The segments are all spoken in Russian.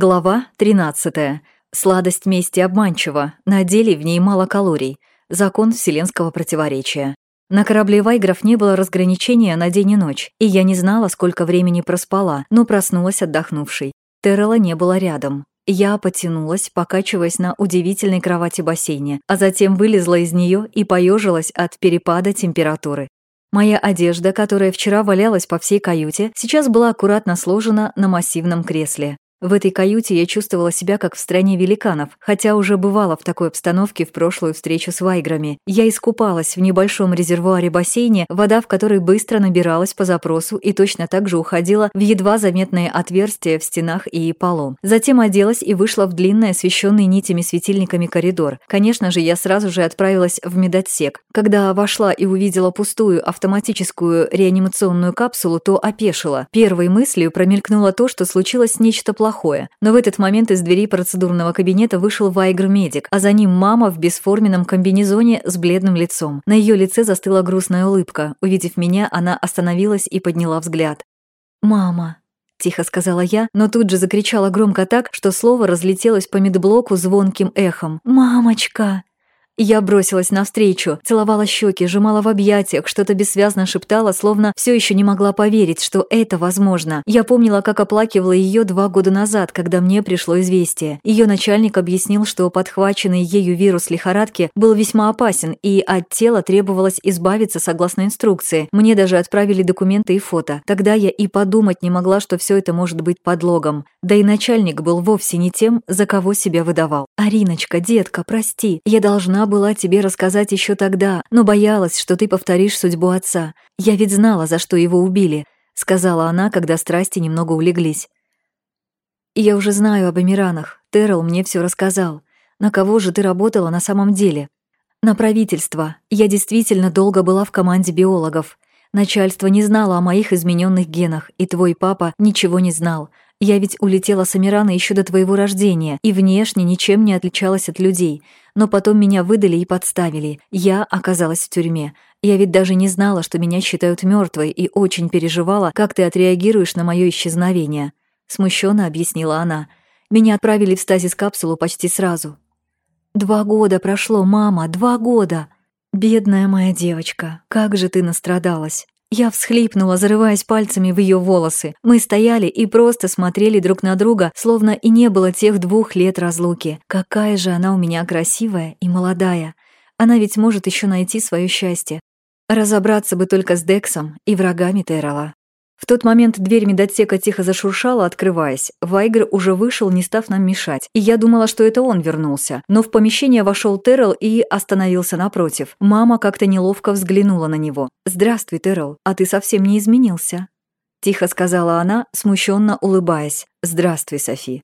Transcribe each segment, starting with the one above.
Глава 13. Сладость мести обманчива, на деле в ней мало калорий. Закон вселенского противоречия. На корабле Вайгров не было разграничения на день и ночь, и я не знала, сколько времени проспала, но проснулась отдохнувшей. Террела не было рядом. Я потянулась, покачиваясь на удивительной кровати бассейне, а затем вылезла из нее и поежилась от перепада температуры. Моя одежда, которая вчера валялась по всей каюте, сейчас была аккуратно сложена на массивном кресле. В этой каюте я чувствовала себя как в стране великанов, хотя уже бывала в такой обстановке в прошлую встречу с вайграми. Я искупалась в небольшом резервуаре-бассейне, вода в которой быстро набиралась по запросу и точно так же уходила в едва заметные отверстия в стенах и полу. Затем оделась и вышла в длинный, освещенный нитями светильниками коридор. Конечно же, я сразу же отправилась в медотсек. Когда вошла и увидела пустую автоматическую реанимационную капсулу, то опешила. Первой мыслью промелькнуло то, что случилось нечто плохое плохое. Но в этот момент из двери процедурного кабинета вышел Вайгр-медик, а за ним мама в бесформенном комбинезоне с бледным лицом. На ее лице застыла грустная улыбка. Увидев меня, она остановилась и подняла взгляд. «Мама», — тихо сказала я, но тут же закричала громко так, что слово разлетелось по медблоку звонким эхом. «Мамочка!» Я бросилась навстречу, целовала щеки, сжимала в объятиях, что-то бессвязно шептала, словно все еще не могла поверить, что это возможно. Я помнила, как оплакивала ее два года назад, когда мне пришло известие. Ее начальник объяснил, что подхваченный ею вирус лихорадки был весьма опасен, и от тела требовалось избавиться согласно инструкции. Мне даже отправили документы и фото. Тогда я и подумать не могла, что все это может быть подлогом. Да и начальник был вовсе не тем, за кого себя выдавал. «Ариночка, детка, прости, я должна была тебе рассказать еще тогда, но боялась, что ты повторишь судьбу отца. Я ведь знала, за что его убили», — сказала она, когда страсти немного улеглись. «Я уже знаю об Эмиранах. Террел мне все рассказал. На кого же ты работала на самом деле?» «На правительство. Я действительно долго была в команде биологов. Начальство не знало о моих измененных генах, и твой папа ничего не знал. Я ведь улетела с Амирана еще до твоего рождения и внешне ничем не отличалась от людей. Но потом меня выдали и подставили. Я оказалась в тюрьме. Я ведь даже не знала, что меня считают мертвой, и очень переживала, как ты отреагируешь на мое исчезновение. Смущенно объяснила она. Меня отправили в стазис-капсулу почти сразу. Два года прошло, мама, два года. Бедная моя девочка, как же ты настрадалась. Я всхлипнула, зарываясь пальцами в ее волосы. Мы стояли и просто смотрели друг на друга, словно и не было тех двух лет разлуки. Какая же она у меня красивая и молодая. Она ведь может еще найти свое счастье. Разобраться бы только с Дексом и врагами Террела. В тот момент дверь медотсека тихо зашуршала, открываясь. Вайгер уже вышел, не став нам мешать. И я думала, что это он вернулся. Но в помещение вошел Террел и остановился напротив. Мама как-то неловко взглянула на него. «Здравствуй, Террел, а ты совсем не изменился». Тихо сказала она, смущенно улыбаясь. «Здравствуй, Софи».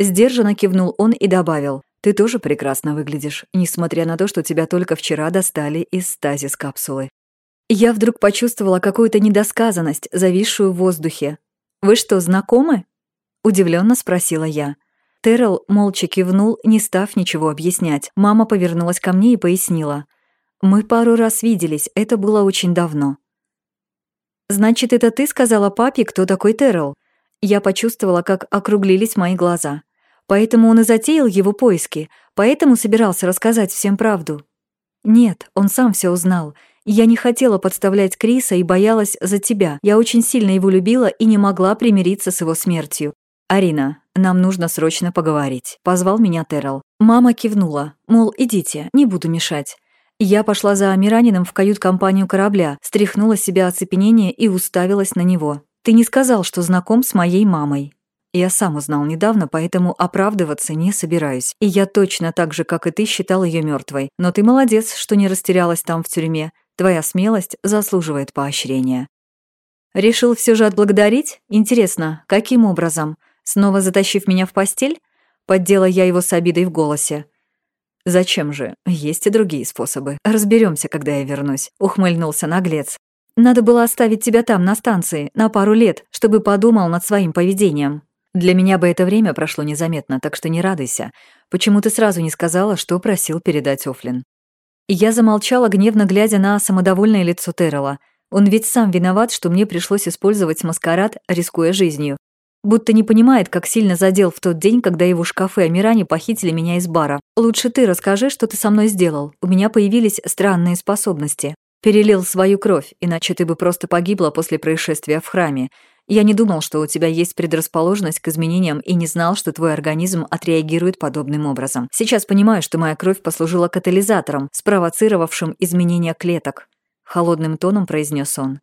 Сдержанно кивнул он и добавил. «Ты тоже прекрасно выглядишь, несмотря на то, что тебя только вчера достали из стазис капсулы. Я вдруг почувствовала какую-то недосказанность, зависшую в воздухе. «Вы что, знакомы?» — удивленно спросила я. Террел молча кивнул, не став ничего объяснять. Мама повернулась ко мне и пояснила. «Мы пару раз виделись, это было очень давно». «Значит, это ты сказала папе, кто такой Террел?» Я почувствовала, как округлились мои глаза. Поэтому он и затеял его поиски, поэтому собирался рассказать всем правду. Нет, он сам все узнал, я не хотела подставлять Криса и боялась за тебя. Я очень сильно его любила и не могла примириться с его смертью. «Арина, нам нужно срочно поговорить», — позвал меня Террел. Мама кивнула, мол, идите, не буду мешать. Я пошла за Амиранином в кают-компанию корабля, стряхнула себя оцепенение и уставилась на него. «Ты не сказал, что знаком с моей мамой». Я сам узнал недавно, поэтому оправдываться не собираюсь. И я точно так же, как и ты, считал ее мертвой. Но ты молодец, что не растерялась там в тюрьме. Твоя смелость заслуживает поощрения. Решил все же отблагодарить? Интересно, каким образом? Снова затащив меня в постель? Поддела я его с обидой в голосе. «Зачем же? Есть и другие способы. Разберемся, когда я вернусь», — ухмыльнулся наглец. «Надо было оставить тебя там, на станции, на пару лет, чтобы подумал над своим поведением. Для меня бы это время прошло незаметно, так что не радуйся. Почему ты сразу не сказала, что просил передать Офлин?» Я замолчала, гневно глядя на самодовольное лицо Террела. Он ведь сам виноват, что мне пришлось использовать маскарад, рискуя жизнью. Будто не понимает, как сильно задел в тот день, когда его шкафы Амирани похитили меня из бара. Лучше ты расскажи, что ты со мной сделал. У меня появились странные способности. Перелил свою кровь, иначе ты бы просто погибла после происшествия в храме. Я не думал, что у тебя есть предрасположенность к изменениям и не знал, что твой организм отреагирует подобным образом. Сейчас понимаю, что моя кровь послужила катализатором, спровоцировавшим изменения клеток. Холодным тоном произнес он.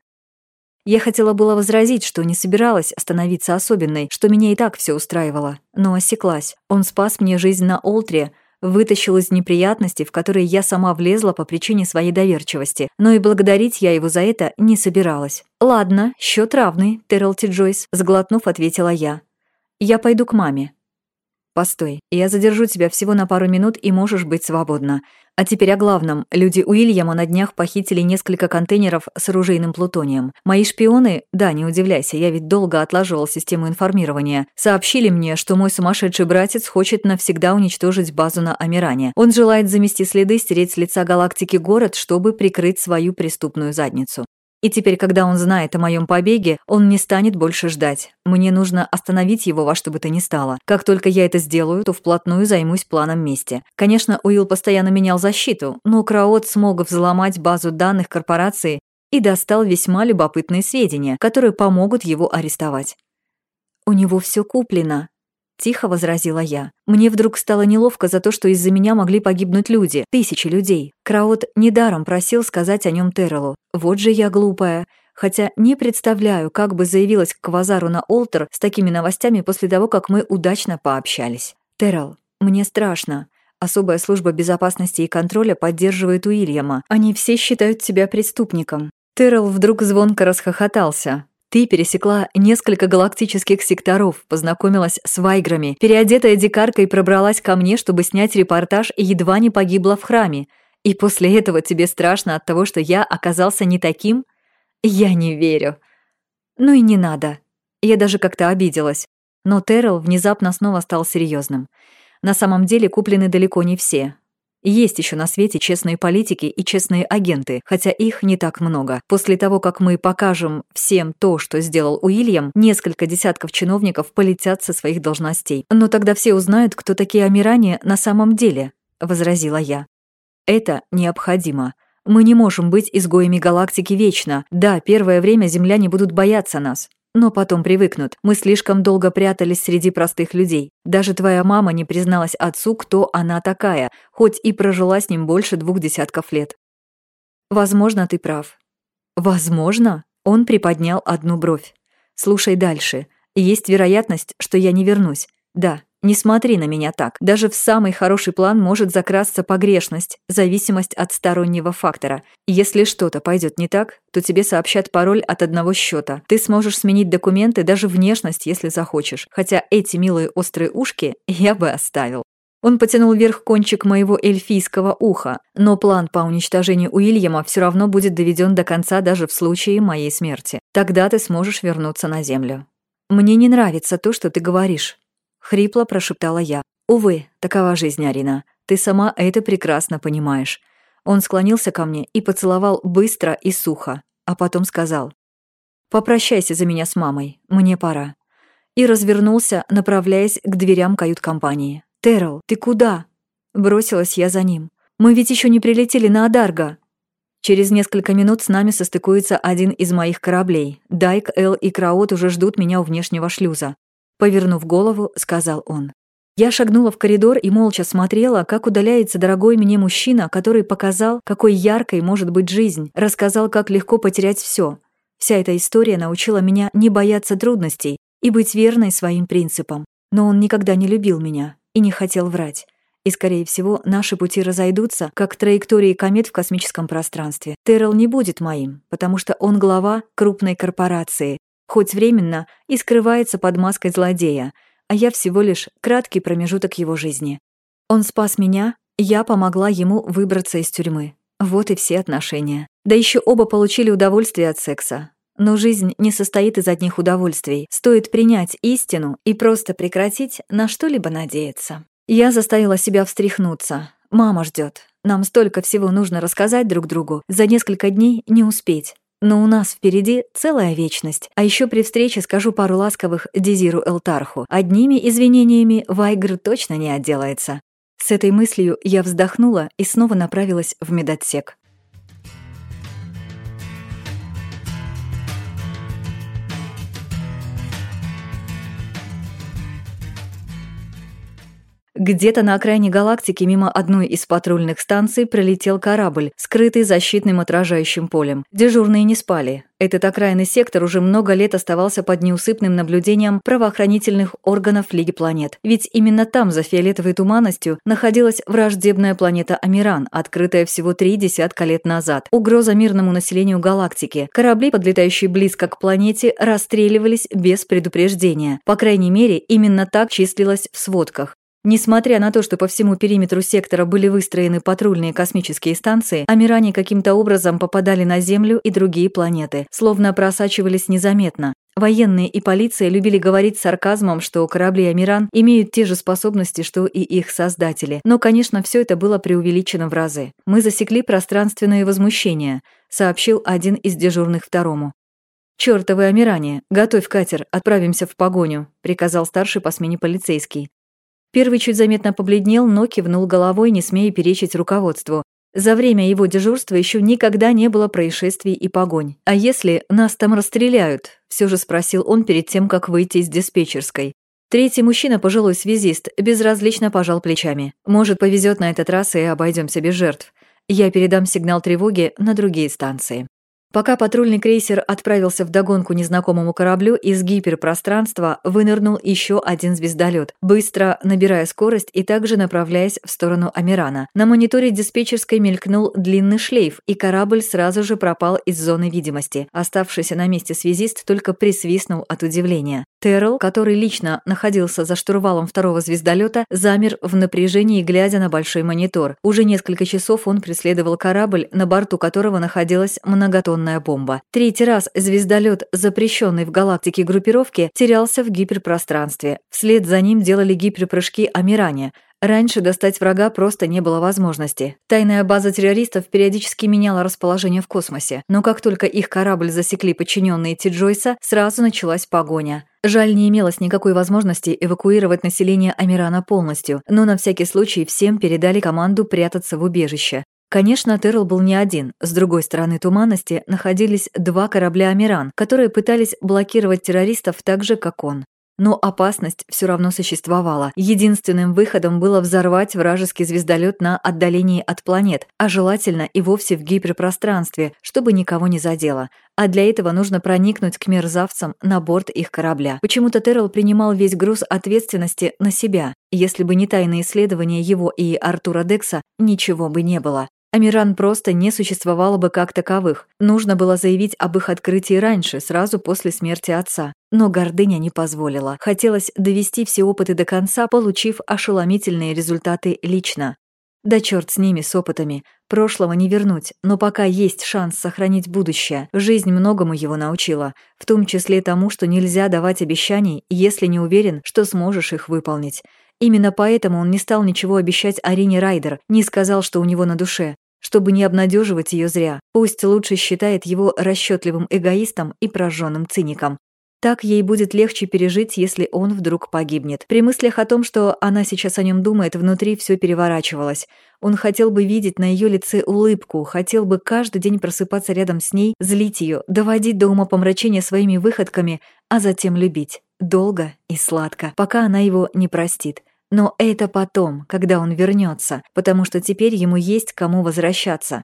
Я хотела было возразить, что не собиралась становиться особенной, что меня и так все устраивало, но осеклась. Он спас мне жизнь на Олтре, вытащил из неприятностей, в которые я сама влезла по причине своей доверчивости, но и благодарить я его за это не собиралась. «Ладно, счет равный, Террелти Джойс», — сглотнув, ответила я. «Я пойду к маме». «Постой, я задержу тебя всего на пару минут, и можешь быть свободна. А теперь о главном. Люди Уильяма на днях похитили несколько контейнеров с оружейным плутонием. Мои шпионы, да, не удивляйся, я ведь долго отлаживал систему информирования, сообщили мне, что мой сумасшедший братец хочет навсегда уничтожить базу на Амиране. Он желает замести следы, стереть с лица галактики город, чтобы прикрыть свою преступную задницу. И теперь, когда он знает о моем побеге, он не станет больше ждать. Мне нужно остановить его во что бы то ни стало. Как только я это сделаю, то вплотную займусь планом мести. Конечно, Уилл постоянно менял защиту, но Краот смог взломать базу данных корпорации и достал весьма любопытные сведения, которые помогут его арестовать. «У него все куплено», Тихо возразила я. Мне вдруг стало неловко за то, что из-за меня могли погибнуть люди, тысячи людей. Краут недаром просил сказать о нем Террелу. Вот же я глупая. Хотя не представляю, как бы заявилась к Квазару на Олтер с такими новостями после того, как мы удачно пообщались. Террел, мне страшно. Особая служба безопасности и контроля поддерживает Уильяма. Они все считают тебя преступником. Террел вдруг звонко расхохотался. Ты пересекла несколько галактических секторов, познакомилась с вайграми, переодетая дикаркой пробралась ко мне, чтобы снять репортаж и едва не погибла в храме. И после этого тебе страшно от того, что я оказался не таким? Я не верю. Ну и не надо. Я даже как-то обиделась. Но Террell внезапно снова стал серьезным. На самом деле куплены далеко не все. Есть еще на свете честные политики и честные агенты, хотя их не так много. После того, как мы покажем всем то, что сделал Уильям, несколько десятков чиновников полетят со своих должностей. Но тогда все узнают, кто такие Амиране на самом деле, возразила я. Это необходимо. Мы не можем быть изгоями галактики вечно. Да, первое время земляне будут бояться нас. Но потом привыкнут. Мы слишком долго прятались среди простых людей. Даже твоя мама не призналась отцу, кто она такая, хоть и прожила с ним больше двух десятков лет. Возможно, ты прав. Возможно? Он приподнял одну бровь. Слушай дальше. Есть вероятность, что я не вернусь. Да, не смотри на меня так. Даже в самый хороший план может закрасться погрешность, зависимость от стороннего фактора. Если что-то пойдет не так, то тебе сообщат пароль от одного счета. Ты сможешь сменить документы, даже внешность, если захочешь. Хотя эти милые острые ушки я бы оставил. Он потянул вверх кончик моего эльфийского уха, но план по уничтожению Уильяма все равно будет доведен до конца даже в случае моей смерти. Тогда ты сможешь вернуться на Землю. Мне не нравится то, что ты говоришь. Хрипло прошептала я. «Увы, такова жизнь, Арина. Ты сама это прекрасно понимаешь». Он склонился ко мне и поцеловал быстро и сухо, а потом сказал. «Попрощайся за меня с мамой, мне пора». И развернулся, направляясь к дверям кают-компании. «Террел, ты куда?» Бросилась я за ним. «Мы ведь еще не прилетели на Адарго». Через несколько минут с нами состыкуется один из моих кораблей. Дайк, Эл и Краот уже ждут меня у внешнего шлюза. Повернув голову, сказал он. Я шагнула в коридор и молча смотрела, как удаляется дорогой мне мужчина, который показал, какой яркой может быть жизнь, рассказал, как легко потерять все. Вся эта история научила меня не бояться трудностей и быть верной своим принципам. Но он никогда не любил меня и не хотел врать. И, скорее всего, наши пути разойдутся, как траектории комет в космическом пространстве. Террell не будет моим, потому что он глава крупной корпорации, хоть временно и скрывается под маской злодея, а я всего лишь краткий промежуток его жизни. Он спас меня, я помогла ему выбраться из тюрьмы. Вот и все отношения. Да еще оба получили удовольствие от секса. Но жизнь не состоит из одних удовольствий. Стоит принять истину и просто прекратить на что-либо надеяться. Я заставила себя встряхнуться. Мама ждет. Нам столько всего нужно рассказать друг другу. За несколько дней не успеть. Но у нас впереди целая вечность. А еще при встрече скажу пару ласковых Дезиру Элтарху. Одними извинениями Вайгр точно не отделается. С этой мыслью я вздохнула и снова направилась в медотсек. Где-то на окраине галактики мимо одной из патрульных станций пролетел корабль, скрытый защитным отражающим полем. Дежурные не спали. Этот окраинный сектор уже много лет оставался под неусыпным наблюдением правоохранительных органов Лиги планет. Ведь именно там, за фиолетовой туманностью, находилась враждебная планета Амиран, открытая всего три десятка лет назад. Угроза мирному населению галактики. Корабли, подлетающие близко к планете, расстреливались без предупреждения. По крайней мере, именно так числилось в сводках. Несмотря на то, что по всему периметру сектора были выстроены патрульные космические станции, Амиране каким-то образом попадали на Землю и другие планеты, словно просачивались незаметно. Военные и полиция любили говорить сарказмом, что корабли Амиран имеют те же способности, что и их создатели. Но, конечно, все это было преувеличено в разы. «Мы засекли пространственное возмущение», — сообщил один из дежурных второму. «Чёртовы Амиране! Готовь катер, отправимся в погоню», — приказал старший по смене полицейский. Первый чуть заметно побледнел, но кивнул головой, не смея перечить руководству. За время его дежурства еще никогда не было происшествий и погонь. «А если нас там расстреляют?» – все же спросил он перед тем, как выйти из диспетчерской. Третий мужчина, пожилой связист, безразлично пожал плечами. «Может, повезет на этот раз и обойдемся без жертв. Я передам сигнал тревоги на другие станции». Пока патрульный крейсер отправился в догонку незнакомому кораблю, из гиперпространства вынырнул еще один звездолет, быстро набирая скорость и также направляясь в сторону Амирана. На мониторе диспетчерской мелькнул длинный шлейф, и корабль сразу же пропал из зоны видимости. Оставшийся на месте связист только присвистнул от удивления. Террell, который лично находился за штурвалом второго звездолета, замер в напряжении, глядя на большой монитор. Уже несколько часов он преследовал корабль, на борту которого находилась многотонная бомба. Третий раз звездолет, запрещенный в галактике группировки, терялся в гиперпространстве. Вслед за ним делали гиперпрыжки Амиране – Раньше достать врага просто не было возможности. Тайная база террористов периодически меняла расположение в космосе, но как только их корабль засекли подчиненные Ти Джойса, сразу началась погоня. Жаль, не имелось никакой возможности эвакуировать население Амирана полностью, но на всякий случай всем передали команду прятаться в убежище. Конечно, Террел был не один. С другой стороны туманности находились два корабля «Амиран», которые пытались блокировать террористов так же, как он. Но опасность все равно существовала. Единственным выходом было взорвать вражеский звездолет на отдалении от планет, а желательно и вовсе в гиперпространстве, чтобы никого не задело. А для этого нужно проникнуть к мерзавцам на борт их корабля. Почему-то Террел принимал весь груз ответственности на себя. Если бы не тайные исследования его и Артура Декса, ничего бы не было. Амиран просто не существовало бы как таковых. Нужно было заявить об их открытии раньше, сразу после смерти отца. Но гордыня не позволила. Хотелось довести все опыты до конца, получив ошеломительные результаты лично. Да черт с ними, с опытами. Прошлого не вернуть, но пока есть шанс сохранить будущее. Жизнь многому его научила, в том числе тому, что нельзя давать обещаний, если не уверен, что сможешь их выполнить. Именно поэтому он не стал ничего обещать Арине Райдер, не сказал, что у него на душе, чтобы не обнадеживать ее зря. Пусть лучше считает его расчетливым эгоистом и прожженным циником. Так ей будет легче пережить, если он вдруг погибнет. При мыслях о том, что она сейчас о нем думает, внутри все переворачивалось. Он хотел бы видеть на ее лице улыбку, хотел бы каждый день просыпаться рядом с ней, злить ее, доводить до умопомрачения своими выходками, а затем любить. Долго и сладко, пока она его не простит. Но это потом, когда он вернется, потому что теперь ему есть кому возвращаться.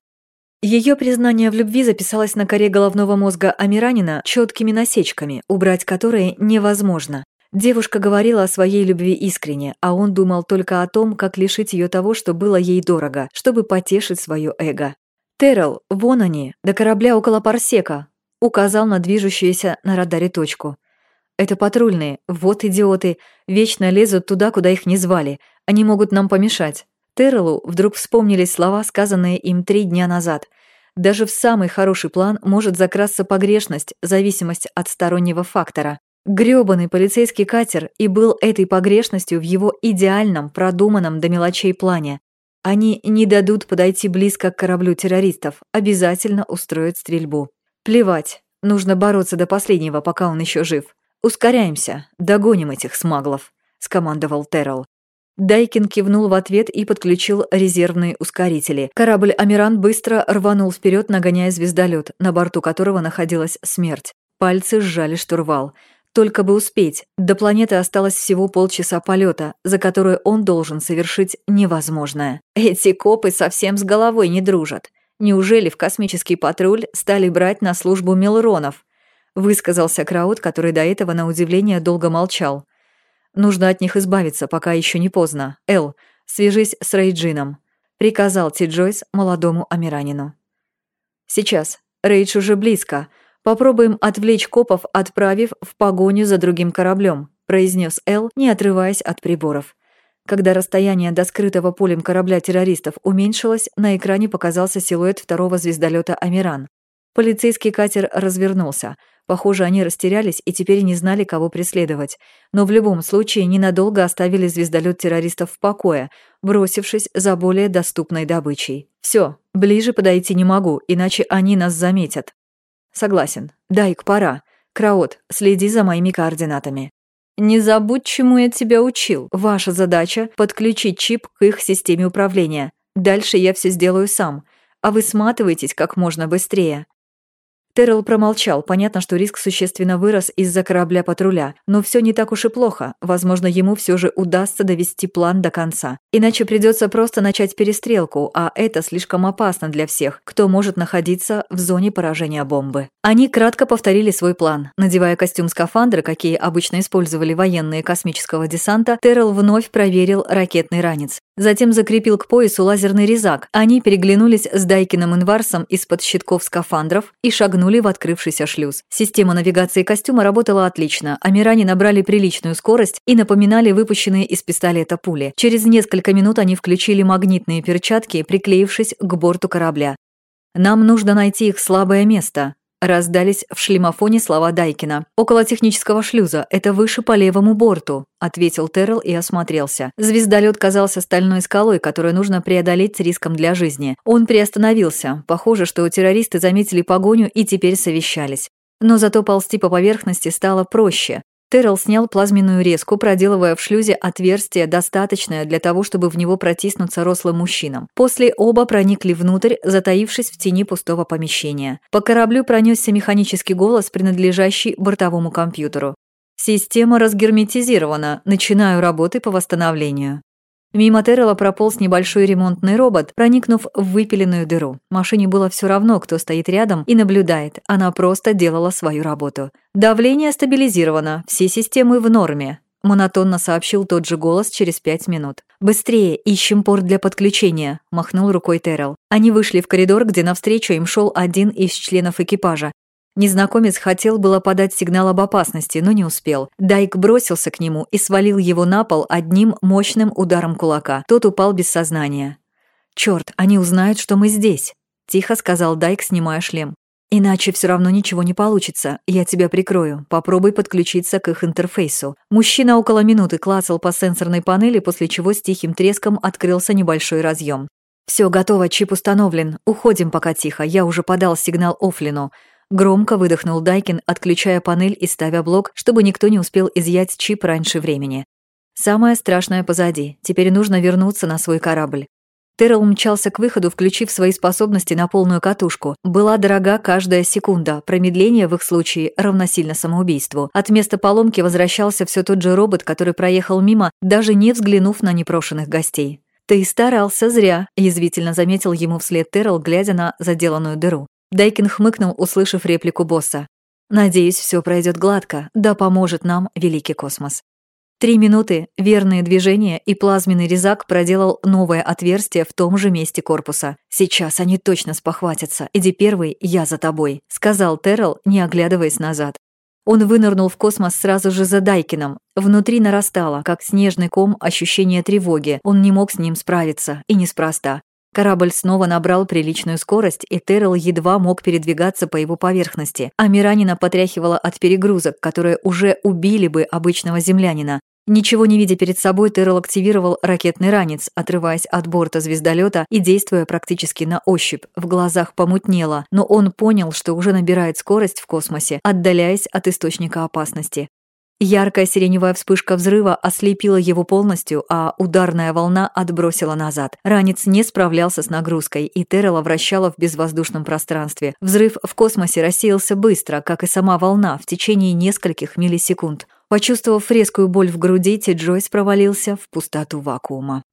Ее признание в любви записалось на коре головного мозга Амиранина четкими насечками, убрать которые невозможно. Девушка говорила о своей любви искренне, а он думал только о том, как лишить ее того, что было ей дорого, чтобы потешить свое эго. «Террел, вон они, до корабля около парсека», указал на движущуюся на радаре точку. Это патрульные, вот идиоты, вечно лезут туда, куда их не звали. Они могут нам помешать. Террелу вдруг вспомнились слова, сказанные им три дня назад. Даже в самый хороший план может закрасться погрешность, зависимость от стороннего фактора. Грёбаный полицейский катер и был этой погрешностью в его идеальном, продуманном до мелочей плане. Они не дадут подойти близко к кораблю террористов, обязательно устроят стрельбу. Плевать, нужно бороться до последнего, пока он еще жив. Ускоряемся, догоним этих смаглов, скомандовал Террell. Дайкин кивнул в ответ и подключил резервные ускорители. Корабль «Амиран» быстро рванул вперед, нагоняя звездолет, на борту которого находилась смерть. Пальцы сжали штурвал. Только бы успеть. До планеты осталось всего полчаса полета, за которое он должен совершить невозможное. Эти копы совсем с головой не дружат. Неужели в космический патруль стали брать на службу Милронов? Высказался Краут, который до этого, на удивление, долго молчал. Нужно от них избавиться, пока еще не поздно. Эл, свяжись с Рейджином. Приказал Ти Джойс молодому Амиранину. Сейчас. Рейдж уже близко. Попробуем отвлечь копов, отправив в погоню за другим кораблем, произнес Эл, не отрываясь от приборов. Когда расстояние до скрытого полем корабля террористов уменьшилось, на экране показался силуэт второго звездолета Амиран. Полицейский катер развернулся. Похоже, они растерялись и теперь не знали, кого преследовать. Но в любом случае ненадолго оставили звездолет террористов в покое, бросившись за более доступной добычей. Все, ближе подойти не могу, иначе они нас заметят. Согласен. Дайк, пора. Краот, следи за моими координатами. Не забудь, чему я тебя учил. Ваша задача – подключить чип к их системе управления. Дальше я все сделаю сам. А вы сматывайтесь как можно быстрее. Террell промолчал. Понятно, что риск существенно вырос из-за корабля патруля. Но все не так уж и плохо. Возможно, ему все же удастся довести план до конца. Иначе придется просто начать перестрелку, а это слишком опасно для всех, кто может находиться в зоне поражения бомбы. Они кратко повторили свой план. Надевая костюм скафандра, какие обычно использовали военные космического десанта, Террell вновь проверил ракетный ранец. Затем закрепил к поясу лазерный резак. Они переглянулись с Дайкиным Инварсом из-под щитков скафандров и шагнули в открывшийся шлюз. Система навигации костюма работала отлично, а Миране набрали приличную скорость и напоминали выпущенные из пистолета пули. Через несколько минут они включили магнитные перчатки, приклеившись к борту корабля. «Нам нужно найти их слабое место», Раздались в шлемофоне слова Дайкина. «Около технического шлюза. Это выше по левому борту», — ответил Террell и осмотрелся. Звездолет казался стальной скалой, которую нужно преодолеть с риском для жизни. Он приостановился. Похоже, что террористы заметили погоню и теперь совещались. Но зато ползти по поверхности стало проще. Террell снял плазменную резку, проделывая в шлюзе отверстие, достаточное для того, чтобы в него протиснуться рослым мужчинам. После оба проникли внутрь, затаившись в тени пустого помещения. По кораблю пронесся механический голос, принадлежащий бортовому компьютеру. «Система разгерметизирована. Начинаю работы по восстановлению». Мимо Террела прополз небольшой ремонтный робот, проникнув в выпиленную дыру. Машине было все равно, кто стоит рядом и наблюдает. Она просто делала свою работу. «Давление стабилизировано, все системы в норме», — монотонно сообщил тот же голос через пять минут. «Быстрее, ищем порт для подключения», — махнул рукой Террел. Они вышли в коридор, где навстречу им шел один из членов экипажа. Незнакомец хотел было подать сигнал об опасности, но не успел. Дайк бросился к нему и свалил его на пол одним мощным ударом кулака. Тот упал без сознания. «Чёрт, они узнают, что мы здесь», — тихо сказал Дайк, снимая шлем. «Иначе все равно ничего не получится. Я тебя прикрою. Попробуй подключиться к их интерфейсу». Мужчина около минуты клацал по сенсорной панели, после чего с тихим треском открылся небольшой разъем. Все готово, чип установлен. Уходим пока тихо. Я уже подал сигнал Офлину. Громко выдохнул Дайкин, отключая панель и ставя блок, чтобы никто не успел изъять чип раньше времени. Самое страшное позади. Теперь нужно вернуться на свой корабль. Террел мчался к выходу, включив свои способности на полную катушку. Была дорога каждая секунда. Промедление в их случае равносильно самоубийству. От места поломки возвращался все тот же робот, который проехал мимо, даже не взглянув на непрошенных гостей. «Ты старался зря», – язвительно заметил ему вслед Террел, глядя на заделанную дыру. Дайкин хмыкнул, услышав реплику босса. «Надеюсь, все пройдет гладко, да поможет нам великий космос». Три минуты, верные движения, и плазменный резак проделал новое отверстие в том же месте корпуса. «Сейчас они точно спохватятся. Иди первый, я за тобой», — сказал Террell, не оглядываясь назад. Он вынырнул в космос сразу же за Дайкином. Внутри нарастало, как снежный ком, ощущение тревоги. Он не мог с ним справиться, и неспроста. Корабль снова набрал приличную скорость, и Террел едва мог передвигаться по его поверхности, а Миранина потряхивала от перегрузок, которые уже убили бы обычного землянина. Ничего не видя перед собой, Террел активировал ракетный ранец, отрываясь от борта звездолета и действуя практически на ощупь. В глазах помутнело, но он понял, что уже набирает скорость в космосе, отдаляясь от источника опасности. Яркая сиреневая вспышка взрыва ослепила его полностью, а ударная волна отбросила назад. Ранец не справлялся с нагрузкой, и Террела вращала в безвоздушном пространстве. Взрыв в космосе рассеялся быстро, как и сама волна, в течение нескольких миллисекунд. Почувствовав резкую боль в груди, Ти Джойс провалился в пустоту вакуума.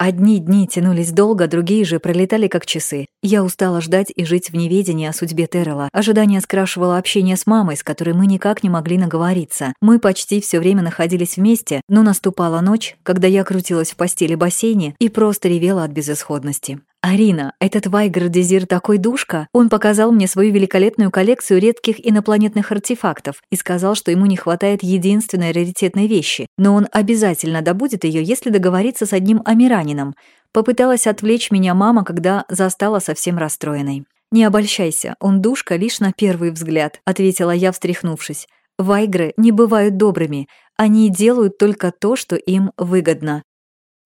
Одни дни тянулись долго, другие же пролетали как часы. Я устала ждать и жить в неведении о судьбе Террела. Ожидание скрашивало общение с мамой, с которой мы никак не могли наговориться. Мы почти все время находились вместе, но наступала ночь, когда я крутилась в постели бассейне и просто ревела от безысходности. «Арина, этот Вайгер Дезир такой душка. Он показал мне свою великолепную коллекцию редких инопланетных артефактов и сказал, что ему не хватает единственной раритетной вещи, но он обязательно добудет ее, если договорится с одним амиранином. Попыталась отвлечь меня мама, когда застала совсем расстроенной. «Не обольщайся, он душка лишь на первый взгляд», — ответила я, встряхнувшись. «Вайгры не бывают добрыми. Они делают только то, что им выгодно.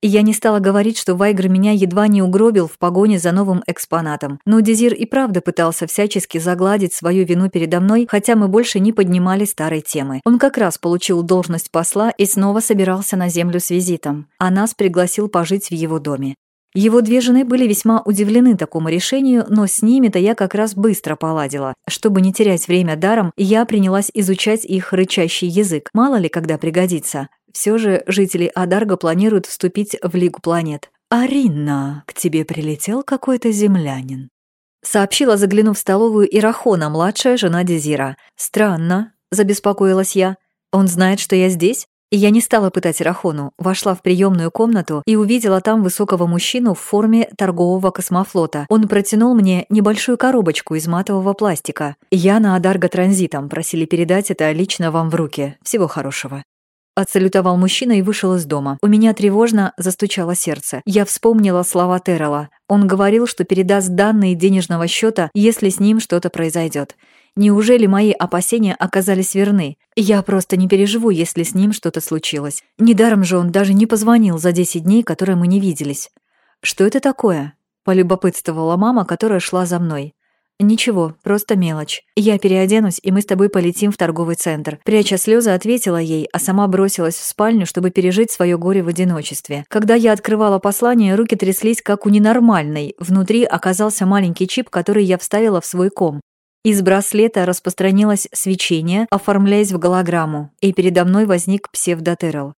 Я не стала говорить, что Вайгр меня едва не угробил в погоне за новым экспонатом. Но Дезир и правда пытался всячески загладить свою вину передо мной, хотя мы больше не поднимали старой темы. Он как раз получил должность посла и снова собирался на землю с визитом, а нас пригласил пожить в его доме. Его две жены были весьма удивлены такому решению, но с ними-то я как раз быстро поладила. Чтобы не терять время даром, я принялась изучать их рычащий язык, мало ли когда пригодится. Все же жители Адарга планируют вступить в Лигу планет. «Арина, к тебе прилетел какой-то землянин», — сообщила, заглянув в столовую Ирахона, младшая жена Дезира. «Странно», — забеспокоилась я. «Он знает, что я здесь?» И я не стала пытать Рахону, вошла в приемную комнату и увидела там высокого мужчину в форме торгового космофлота. Он протянул мне небольшую коробочку из матового пластика. Я на Адарго транзитом, просили передать это лично вам в руки. Всего хорошего. Отсалютовал мужчина и вышел из дома. У меня тревожно застучало сердце. Я вспомнила слова Террела. Он говорил, что передаст данные денежного счета, если с ним что-то произойдет. Неужели мои опасения оказались верны? Я просто не переживу, если с ним что-то случилось. Недаром же он даже не позвонил за 10 дней, которые мы не виделись. «Что это такое?» – полюбопытствовала мама, которая шла за мной. «Ничего, просто мелочь. Я переоденусь, и мы с тобой полетим в торговый центр». Пряча слезы, ответила ей, а сама бросилась в спальню, чтобы пережить свое горе в одиночестве. Когда я открывала послание, руки тряслись, как у ненормальной. Внутри оказался маленький чип, который я вставила в свой ком. Из браслета распространилось свечение, оформляясь в голограмму, и передо мной возник псевдотерл.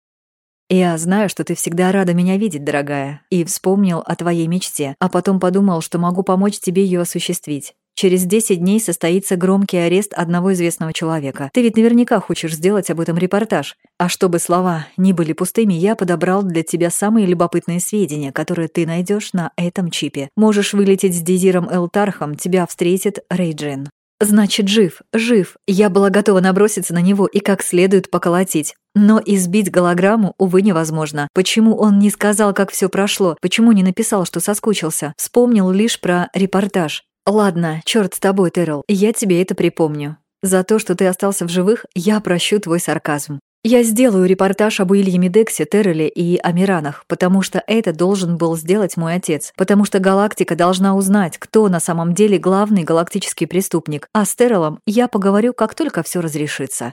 «Я знаю, что ты всегда рада меня видеть, дорогая, и вспомнил о твоей мечте, а потом подумал, что могу помочь тебе ее осуществить. Через 10 дней состоится громкий арест одного известного человека. Ты ведь наверняка хочешь сделать об этом репортаж. А чтобы слова не были пустыми, я подобрал для тебя самые любопытные сведения, которые ты найдешь на этом чипе. Можешь вылететь с Дезиром Элтархом, тебя встретит Рейджин. Значит, жив, жив. Я была готова наброситься на него и как следует поколотить. Но избить голограмму, увы, невозможно. Почему он не сказал, как все прошло? Почему не написал, что соскучился? Вспомнил лишь про репортаж. «Ладно, черт с тобой, Террел, я тебе это припомню. За то, что ты остался в живых, я прощу твой сарказм. Я сделаю репортаж об Уильяме Дексе, Терреле и Амиранах, потому что это должен был сделать мой отец, потому что галактика должна узнать, кто на самом деле главный галактический преступник, а с Террелом я поговорю, как только все разрешится.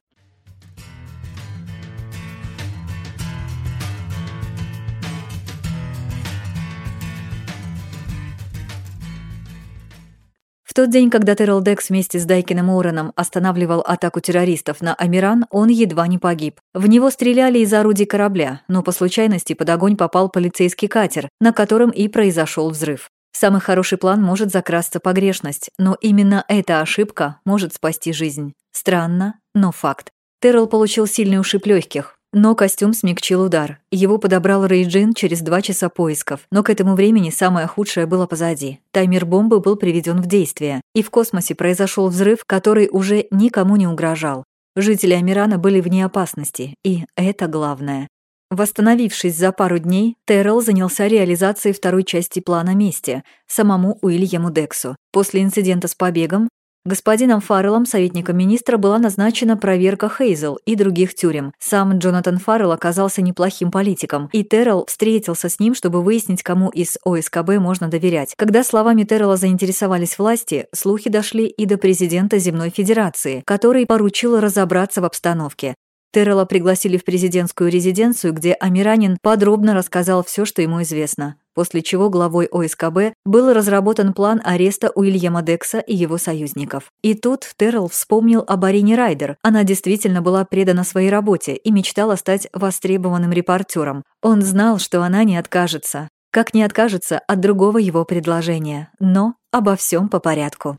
В тот день, когда Террел Декс вместе с Дайкиным Уорреном останавливал атаку террористов на Амиран, он едва не погиб. В него стреляли из орудий корабля, но по случайности под огонь попал полицейский катер, на котором и произошел взрыв. Самый хороший план может закрасться погрешность, но именно эта ошибка может спасти жизнь. Странно, но факт. Террел получил сильный ушиб легких, но костюм смягчил удар. Его подобрал Рейджин через два часа поисков, но к этому времени самое худшее было позади. Таймер бомбы был приведен в действие, и в космосе произошел взрыв, который уже никому не угрожал. Жители Амирана были вне опасности, и это главное. Восстановившись за пару дней, Террелл занялся реализацией второй части плана мести самому Уильяму Дексу. После инцидента с побегом Господином Фарреллом, советником министра, была назначена проверка Хейзел и других тюрем. Сам Джонатан Фаррелл оказался неплохим политиком, и Террелл встретился с ним, чтобы выяснить, кому из ОСКБ можно доверять. Когда словами Террелла заинтересовались власти, слухи дошли и до президента Земной Федерации, который поручил разобраться в обстановке. Террелла пригласили в президентскую резиденцию, где Амиранин подробно рассказал все, что ему известно после чего главой ОСКБ был разработан план ареста Уильяма Декса и его союзников. И тут Террell вспомнил об Арине Райдер. Она действительно была предана своей работе и мечтала стать востребованным репортером. Он знал, что она не откажется. Как не откажется от другого его предложения. Но обо всем по порядку.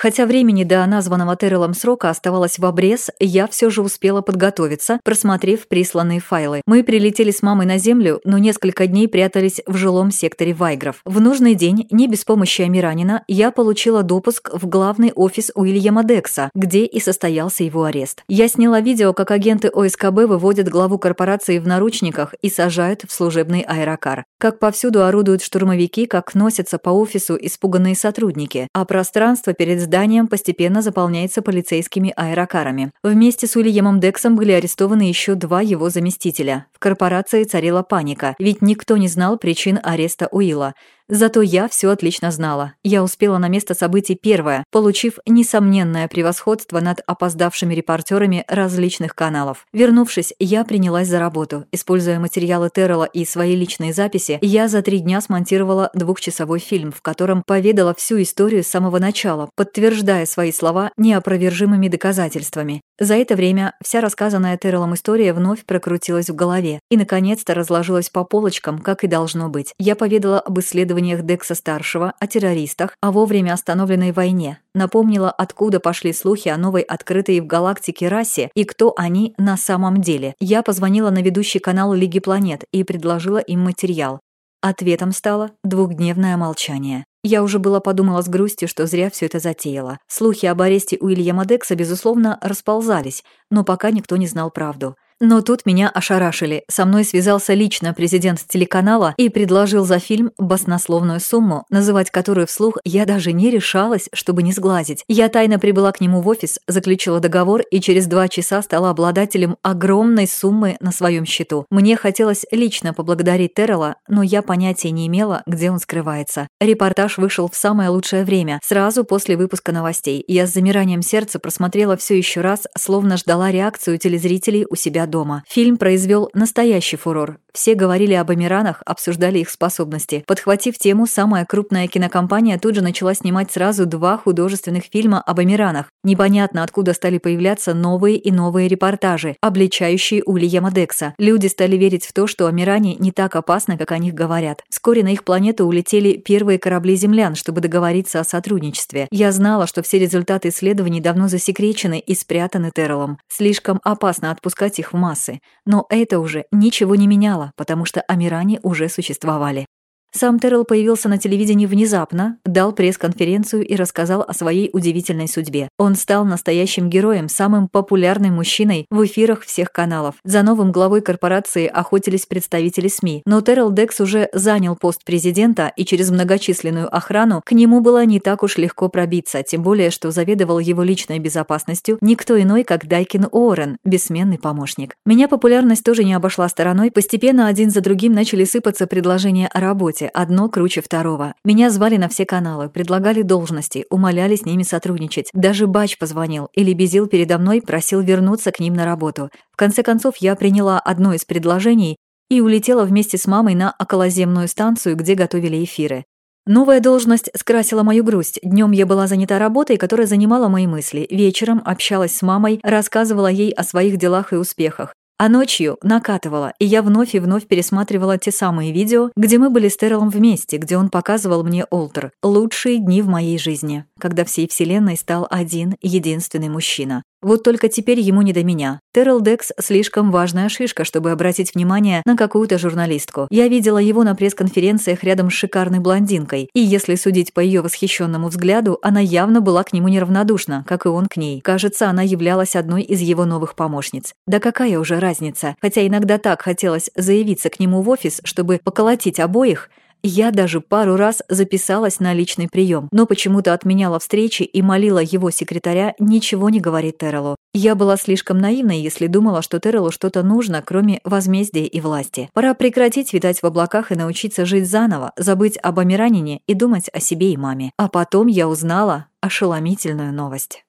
Хотя времени до названного Террелом срока оставалось в обрез, я все же успела подготовиться, просмотрев присланные файлы. Мы прилетели с мамой на Землю, но несколько дней прятались в жилом секторе Вайгров. В нужный день, не без помощи Амиранина, я получила допуск в главный офис Уильяма Декса, где и состоялся его арест. Я сняла видео, как агенты ОСКБ выводят главу корпорации в наручниках и сажают в служебный аэрокар. Как повсюду орудуют штурмовики, как носятся по офису испуганные сотрудники, а пространство перед зданием постепенно заполняется полицейскими аэрокарами. Вместе с Уильямом Дексом были арестованы еще два его заместителя. Корпорации царила паника, ведь никто не знал причин ареста Уилла. Зато я все отлично знала. Я успела на место событий первое, получив несомненное превосходство над опоздавшими репортерами различных каналов. Вернувшись, я принялась за работу. Используя материалы Террела и свои личные записи, я за три дня смонтировала двухчасовой фильм, в котором поведала всю историю с самого начала, подтверждая свои слова неопровержимыми доказательствами. За это время вся рассказанная Террелом история вновь прокрутилась в голове и, наконец-то, разложилась по полочкам, как и должно быть. Я поведала об исследованиях Декса-старшего, о террористах, о вовремя остановленной войне, напомнила, откуда пошли слухи о новой открытой в галактике расе и кто они на самом деле. Я позвонила на ведущий канал Лиги планет и предложила им материал. Ответом стало двухдневное молчание. Я уже было подумала с грустью, что зря все это затеяла. Слухи об аресте Уильяма Декса, безусловно, расползались, но пока никто не знал правду. Но тут меня ошарашили. Со мной связался лично президент телеканала и предложил за фильм баснословную сумму, называть которую вслух я даже не решалась, чтобы не сглазить. Я тайно прибыла к нему в офис, заключила договор и через два часа стала обладателем огромной суммы на своем счету. Мне хотелось лично поблагодарить Террела, но я понятия не имела, где он скрывается. Репортаж вышел в самое лучшее время, сразу после выпуска новостей. Я с замиранием сердца просмотрела все еще раз, словно ждала реакцию телезрителей у себя дома. Фильм произвел настоящий фурор. Все говорили об Эмиранах, обсуждали их способности. Подхватив тему, самая крупная кинокомпания тут же начала снимать сразу два художественных фильма об Эмиранах. Непонятно, откуда стали появляться новые и новые репортажи, обличающие Ульяма Декса. Люди стали верить в то, что Амиране не так опасны, как о них говорят. Вскоре на их планету улетели первые корабли землян, чтобы договориться о сотрудничестве. Я знала, что все результаты исследований давно засекречены и спрятаны Террелом. Слишком опасно отпускать их в массы. Но это уже ничего не меняло, потому что Амиране уже существовали. Сам Террell появился на телевидении внезапно, дал пресс-конференцию и рассказал о своей удивительной судьбе. Он стал настоящим героем, самым популярным мужчиной в эфирах всех каналов. За новым главой корпорации охотились представители СМИ, но Террell Декс уже занял пост президента, и через многочисленную охрану к нему было не так уж легко пробиться, тем более, что заведовал его личной безопасностью никто иной, как Дайкин Уоррен, бессменный помощник. Меня популярность тоже не обошла стороной, постепенно один за другим начали сыпаться предложения о работе, работе, одно круче второго. Меня звали на все каналы, предлагали должности, умоляли с ними сотрудничать. Даже Бач позвонил или безил передо мной, просил вернуться к ним на работу. В конце концов, я приняла одно из предложений и улетела вместе с мамой на околоземную станцию, где готовили эфиры. Новая должность скрасила мою грусть. Днем я была занята работой, которая занимала мои мысли. Вечером общалась с мамой, рассказывала ей о своих делах и успехах. А ночью накатывала, и я вновь и вновь пересматривала те самые видео, где мы были с Террелом вместе, где он показывал мне Олтер. Лучшие дни в моей жизни, когда всей вселенной стал один, единственный мужчина. Вот только теперь ему не до меня. Террел Декс слишком важная шишка, чтобы обратить внимание на какую-то журналистку. Я видела его на пресс-конференциях рядом с шикарной блондинкой, и если судить по ее восхищенному взгляду, она явно была к нему неравнодушна, как и он к ней. Кажется, она являлась одной из его новых помощниц. Да какая уже разница? Хотя иногда так хотелось заявиться к нему в офис, чтобы поколотить обоих, я даже пару раз записалась на личный прием, но почему-то отменяла встречи и молила его секретаря ничего не говорить Террелу. Я была слишком наивной, если думала, что Террелу что-то нужно, кроме возмездия и власти. Пора прекратить витать в облаках и научиться жить заново, забыть об Амиранине и думать о себе и маме. А потом я узнала ошеломительную новость.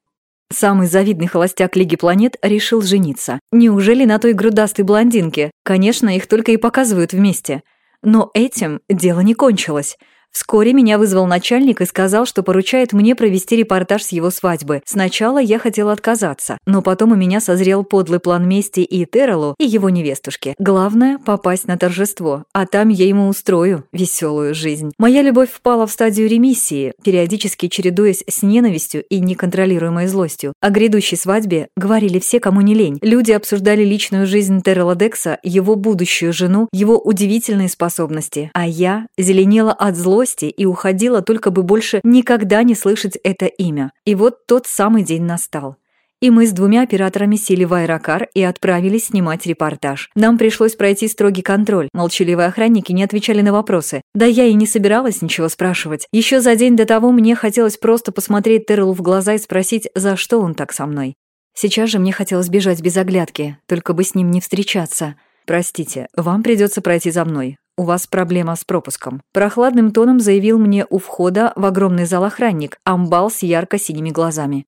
Самый завидный холостяк Лиги Планет решил жениться. Неужели на той грудастой блондинке? Конечно, их только и показывают вместе. Но этим дело не кончилось. Вскоре меня вызвал начальник и сказал, что поручает мне провести репортаж с его свадьбы. Сначала я хотела отказаться, но потом у меня созрел подлый план мести и Террелу, и его невестушке. Главное — попасть на торжество, а там я ему устрою веселую жизнь. Моя любовь впала в стадию ремиссии, периодически чередуясь с ненавистью и неконтролируемой злостью. О грядущей свадьбе говорили все, кому не лень. Люди обсуждали личную жизнь Террела Декса, его будущую жену, его удивительные способности. А я зеленела от злости злости и уходила, только бы больше никогда не слышать это имя. И вот тот самый день настал. И мы с двумя операторами сели в аэрокар и отправились снимать репортаж. Нам пришлось пройти строгий контроль. Молчаливые охранники не отвечали на вопросы. Да я и не собиралась ничего спрашивать. Еще за день до того мне хотелось просто посмотреть Террелу в глаза и спросить, за что он так со мной. Сейчас же мне хотелось бежать без оглядки, только бы с ним не встречаться. «Простите, вам придется пройти за мной у вас проблема с пропуском», – прохладным тоном заявил мне у входа в огромный зал охранник, амбал с ярко-синими глазами.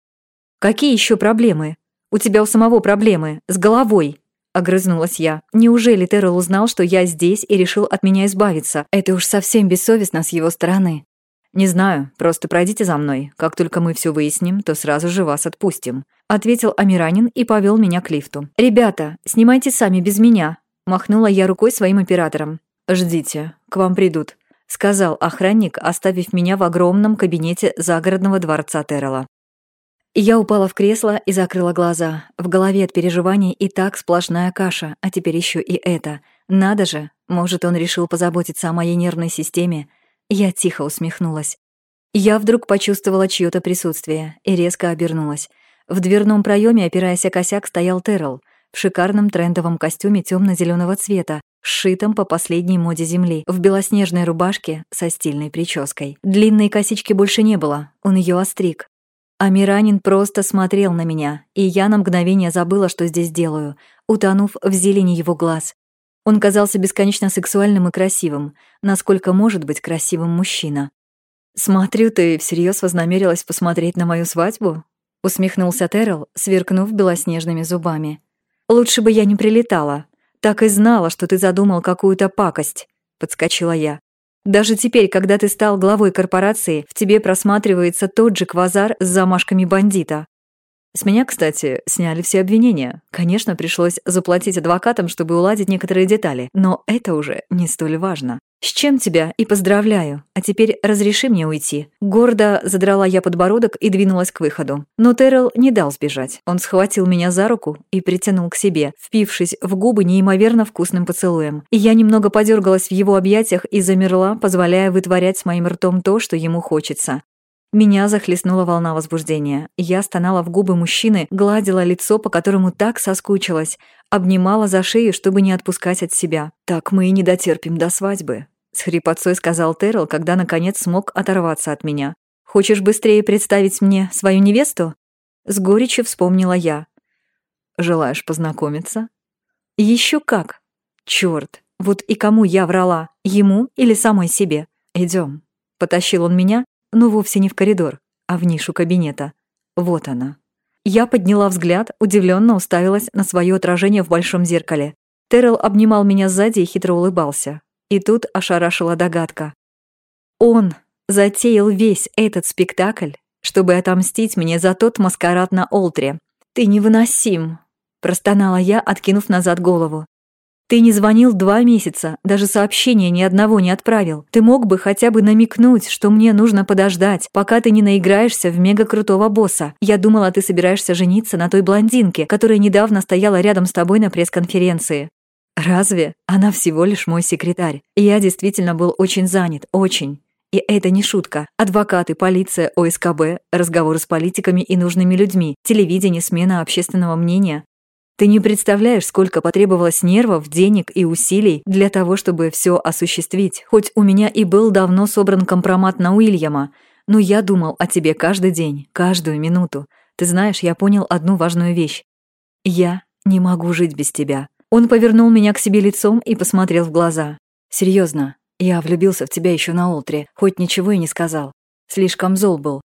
«Какие еще проблемы? У тебя у самого проблемы. С головой!» – огрызнулась я. «Неужели Террел узнал, что я здесь и решил от меня избавиться? Это уж совсем бессовестно с его стороны». «Не знаю, просто пройдите за мной. Как только мы все выясним, то сразу же вас отпустим», — ответил Амиранин и повел меня к лифту. «Ребята, снимайте сами без меня», — махнула я рукой своим операторам. «Ждите, к вам придут», — сказал охранник, оставив меня в огромном кабинете загородного дворца Террела. Я упала в кресло и закрыла глаза. В голове от переживаний и так сплошная каша, а теперь еще и это. Надо же, может, он решил позаботиться о моей нервной системе. Я тихо усмехнулась. Я вдруг почувствовала чьё-то присутствие и резко обернулась. В дверном проеме, опираясь о косяк, стоял Террел в шикарном трендовом костюме темно зеленого цвета, сшитом по последней моде Земли, в белоснежной рубашке со стильной прической. Длинной косички больше не было, он ее остриг. Амиранин просто смотрел на меня, и я на мгновение забыла, что здесь делаю, утонув в зелени его глаз. Он казался бесконечно сексуальным и красивым, насколько может быть красивым мужчина. «Смотрю, ты всерьез вознамерилась посмотреть на мою свадьбу?» усмехнулся Террел, сверкнув белоснежными зубами. «Лучше бы я не прилетала. «Так и знала, что ты задумал какую-то пакость», — подскочила я. «Даже теперь, когда ты стал главой корпорации, в тебе просматривается тот же квазар с замашками бандита. С меня, кстати, сняли все обвинения. Конечно, пришлось заплатить адвокатам, чтобы уладить некоторые детали, но это уже не столь важно. С чем тебя и поздравляю. А теперь разреши мне уйти. Гордо задрала я подбородок и двинулась к выходу. Но Террел не дал сбежать. Он схватил меня за руку и притянул к себе, впившись в губы неимоверно вкусным поцелуем. И я немного подергалась в его объятиях и замерла, позволяя вытворять с моим ртом то, что ему хочется. Меня захлестнула волна возбуждения. Я стонала в губы мужчины, гладила лицо, по которому так соскучилась, обнимала за шею, чтобы не отпускать от себя. «Так мы и не дотерпим до свадьбы», — с хрипотцой сказал Террел, когда наконец смог оторваться от меня. «Хочешь быстрее представить мне свою невесту?» С горечью вспомнила я. «Желаешь познакомиться?» Еще как! Черт, вот и кому я врала, ему или самой себе? Идем. Потащил он меня, но вовсе не в коридор, а в нишу кабинета. Вот она. Я подняла взгляд, удивленно уставилась на свое отражение в большом зеркале. Террел обнимал меня сзади и хитро улыбался. И тут ошарашила догадка. Он затеял весь этот спектакль, чтобы отомстить мне за тот маскарад на Олтре. «Ты невыносим!» – простонала я, откинув назад голову. Ты не звонил два месяца, даже сообщения ни одного не отправил. Ты мог бы хотя бы намекнуть, что мне нужно подождать, пока ты не наиграешься в мега-крутого босса. Я думала, ты собираешься жениться на той блондинке, которая недавно стояла рядом с тобой на пресс-конференции. Разве? Она всего лишь мой секретарь. Я действительно был очень занят, очень. И это не шутка. Адвокаты, полиция, ОСКБ, разговоры с политиками и нужными людьми, телевидение, смена общественного мнения. Ты не представляешь, сколько потребовалось нервов, денег и усилий для того, чтобы все осуществить. Хоть у меня и был давно собран компромат на Уильяма, но я думал о тебе каждый день, каждую минуту. Ты знаешь, я понял одну важную вещь. Я не могу жить без тебя. Он повернул меня к себе лицом и посмотрел в глаза. Серьезно, я влюбился в тебя еще на Олтре, хоть ничего и не сказал. Слишком зол был.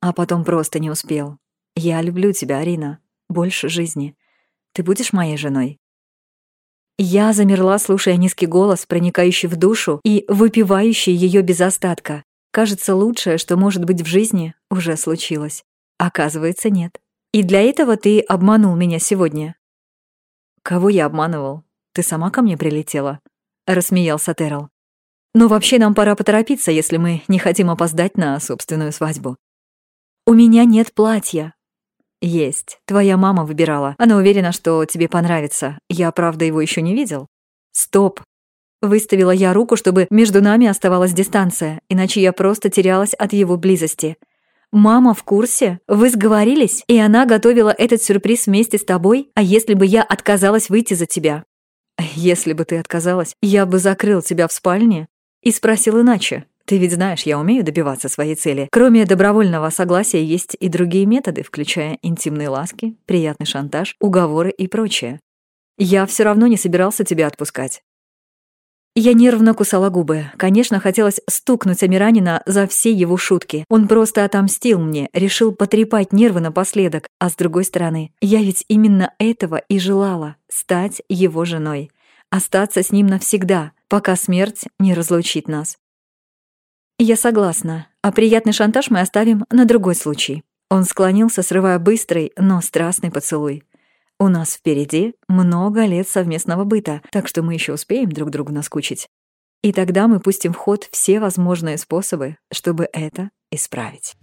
А потом просто не успел. Я люблю тебя, Арина. Больше жизни. Ты будешь моей женой?» Я замерла, слушая низкий голос, проникающий в душу и выпивающий ее без остатка. Кажется, лучшее, что может быть в жизни, уже случилось. Оказывается, нет. И для этого ты обманул меня сегодня. Кого я обманывал? Ты сама ко мне прилетела? Рассмеялся Террел. Но вообще нам пора поторопиться, если мы не хотим опоздать на собственную свадьбу. У меня нет платья, «Есть. Твоя мама выбирала. Она уверена, что тебе понравится. Я, правда, его еще не видел». «Стоп!» Выставила я руку, чтобы между нами оставалась дистанция, иначе я просто терялась от его близости. «Мама в курсе? Вы сговорились? И она готовила этот сюрприз вместе с тобой? А если бы я отказалась выйти за тебя?» «Если бы ты отказалась, я бы закрыл тебя в спальне и спросил иначе. Ты ведь знаешь, я умею добиваться своей цели. Кроме добровольного согласия есть и другие методы, включая интимные ласки, приятный шантаж, уговоры и прочее. Я все равно не собирался тебя отпускать. Я нервно кусала губы. Конечно, хотелось стукнуть Амиранина за все его шутки. Он просто отомстил мне, решил потрепать нервы напоследок. А с другой стороны, я ведь именно этого и желала — стать его женой. Остаться с ним навсегда, пока смерть не разлучит нас. «Я согласна. А приятный шантаж мы оставим на другой случай». Он склонился, срывая быстрый, но страстный поцелуй. «У нас впереди много лет совместного быта, так что мы еще успеем друг другу наскучить. И тогда мы пустим в ход все возможные способы, чтобы это исправить».